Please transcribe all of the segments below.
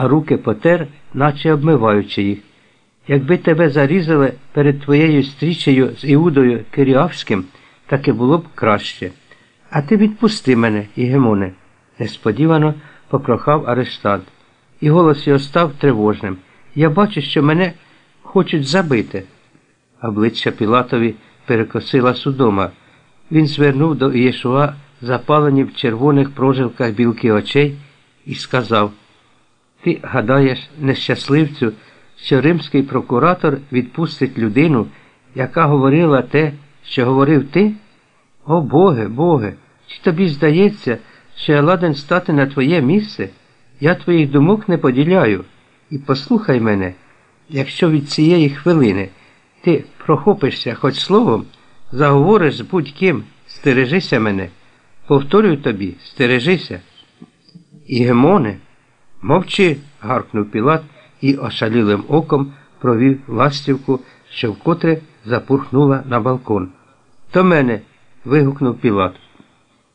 а руки потер, наче обмиваючи їх. Якби тебе зарізали перед твоєю стрічею з Іудою Киріавським, таки було б краще. А ти відпусти мене, Ігемоне, несподівано попрохав арештант, і голос його став тривожним. Я бачу, що мене хочуть забити. Обличчя Пілатові перекосила судома. Він звернув до Ієшуа запалені в червоних прожилках білки очей і сказав Ти гадаєш, нещасливцю, що римський прокуратор відпустить людину, яка говорила те, що говорив ти? О Боге, Боге, чи тобі здається, що я ладен стати на твоє місце? Я твоїх думок не поділяю. І послухай мене, якщо від цієї хвилини ти прохопишся хоч словом, заговориш з будь-ким, стережися мене. Повторюю тобі, стережися. Ігемоне, мовчи, гаркнув Пілат і ошалілим оком провів ластівку, що вкотре запурхнула на балкон. То мене. вигукнув Пілат.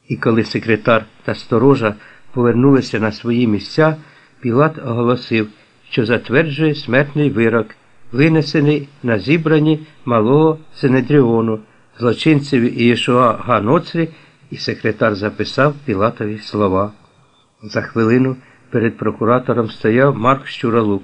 І коли секретар та сторожа повернулися на свої місця, Пілат оголосив, що затверджує смертний вирок, винесений на зібранні малого Синедріону, злочинцеві Ієшуа Ганоцрі, і секретар записав Пілатові слова. За хвилину перед прокуратором стояв Марк Щуралук.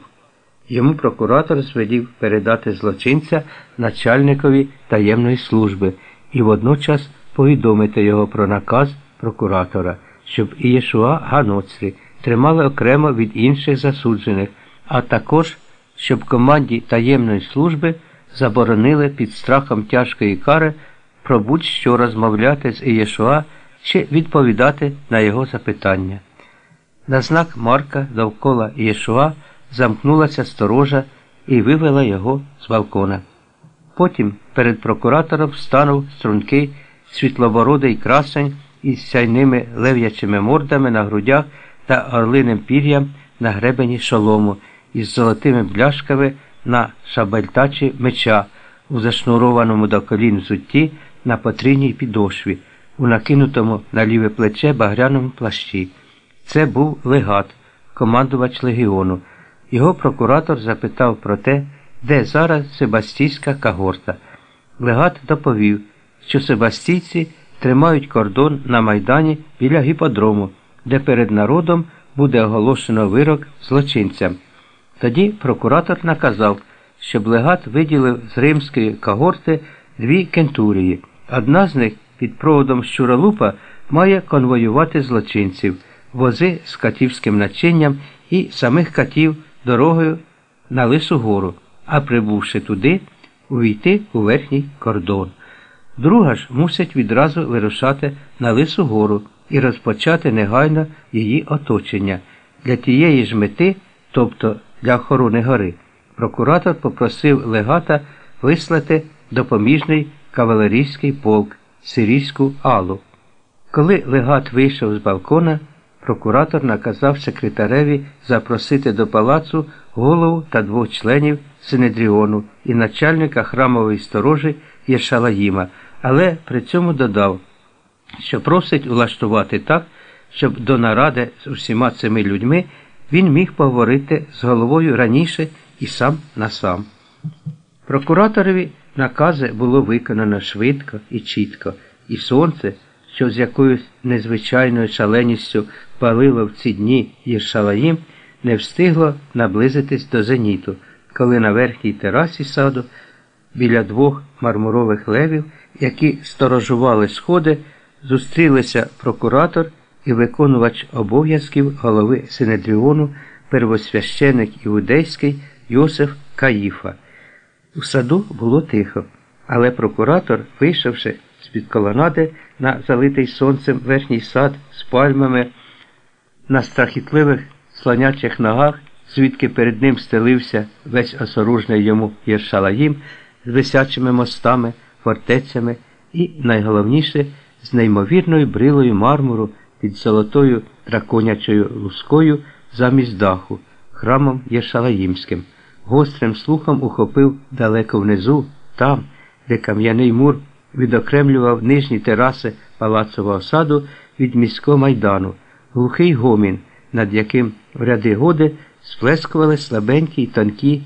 Йому прокуратор звелів передати злочинця начальникові таємної служби і водночас повідомити його про наказ прокуратора, щоб Ієшуа Ганоцрі тримали окремо від інших засуджених, а також щоб команді таємної служби заборонили під страхом тяжкої кари про будь-що розмовляти з Ієшуа чи відповідати на його запитання. На знак Марка довкола Ієшуа замкнулася сторожа і вивела його з балкона. Потім перед прокуратором станув стрункий світлобородий красень із сяйними лев'ячими мордами на грудях та орлиним пір'ям на гребені шолому із золотими бляшками на шабельтачі меча у зашнурованому до колін взутті на потрійній підошві, у накинутому на ліве плече багряному плащі. Це був легат, командувач легіону. Його прокуратор запитав про те, де зараз Себастійська кагорта. Легат доповів, що Себастійці тримають кордон на Майдані біля гіподрому, де перед народом буде оголошено вирок злочинцям. Тоді прокуратор наказав, щоб легат виділив з римської когорти дві кентурії. Одна з них під проводом Щуралупа має конвоювати злочинців, вози з катівським начинням і самих катів дорогою на Лису гору, а прибувши туди, увійти у верхній кордон. Друга ж мусить відразу вирушати на Лису гору і розпочати негайно її оточення. Для тієї ж мети, тобто для охорони гори, прокуратор попросив легата вислати допоміжний кавалерійський полк сирійську Алу. Коли легат вийшов з балкона, прокуратор наказав секретареві запросити до палацу голову та двох членів Синедріону і начальника храмової сторожі Єшалаїма, але при цьому додав, що просить улаштувати так, щоб до наради з усіма цими людьми він міг поговорити з головою раніше і сам на сам. Прокураторові накази було виконано швидко і чітко, і сонце, що з якоюсь незвичайною шаленістю палило в ці дні Єршалаїм, не встигло наблизитись до зеніту, коли на верхній терасі саду біля двох мармурових левів, які сторожували сходи, зустрілися прокуратор і виконувач обов'язків голови Синедріону, первосвященик іудейський Йосиф Каїфа. У саду було тихо, але прокуратор, вийшовши з-під колонади на залитий сонцем верхній сад з пальмами, на страхітливих слонячих ногах, звідки перед ним стелився весь осоружний йому Єршалаїм з висячими мостами, фортецями і, найголовніше, з неймовірною брилою мармуру під золотою драконячою лускою замість даху, храмом Єршалаїмським. Гострим слухом ухопив далеко внизу, там, де кам'яний мур відокремлював нижні тераси палацового саду від міського майдану, глухий гомін, над яким в ряди годи сплескували слабенькі й тонкі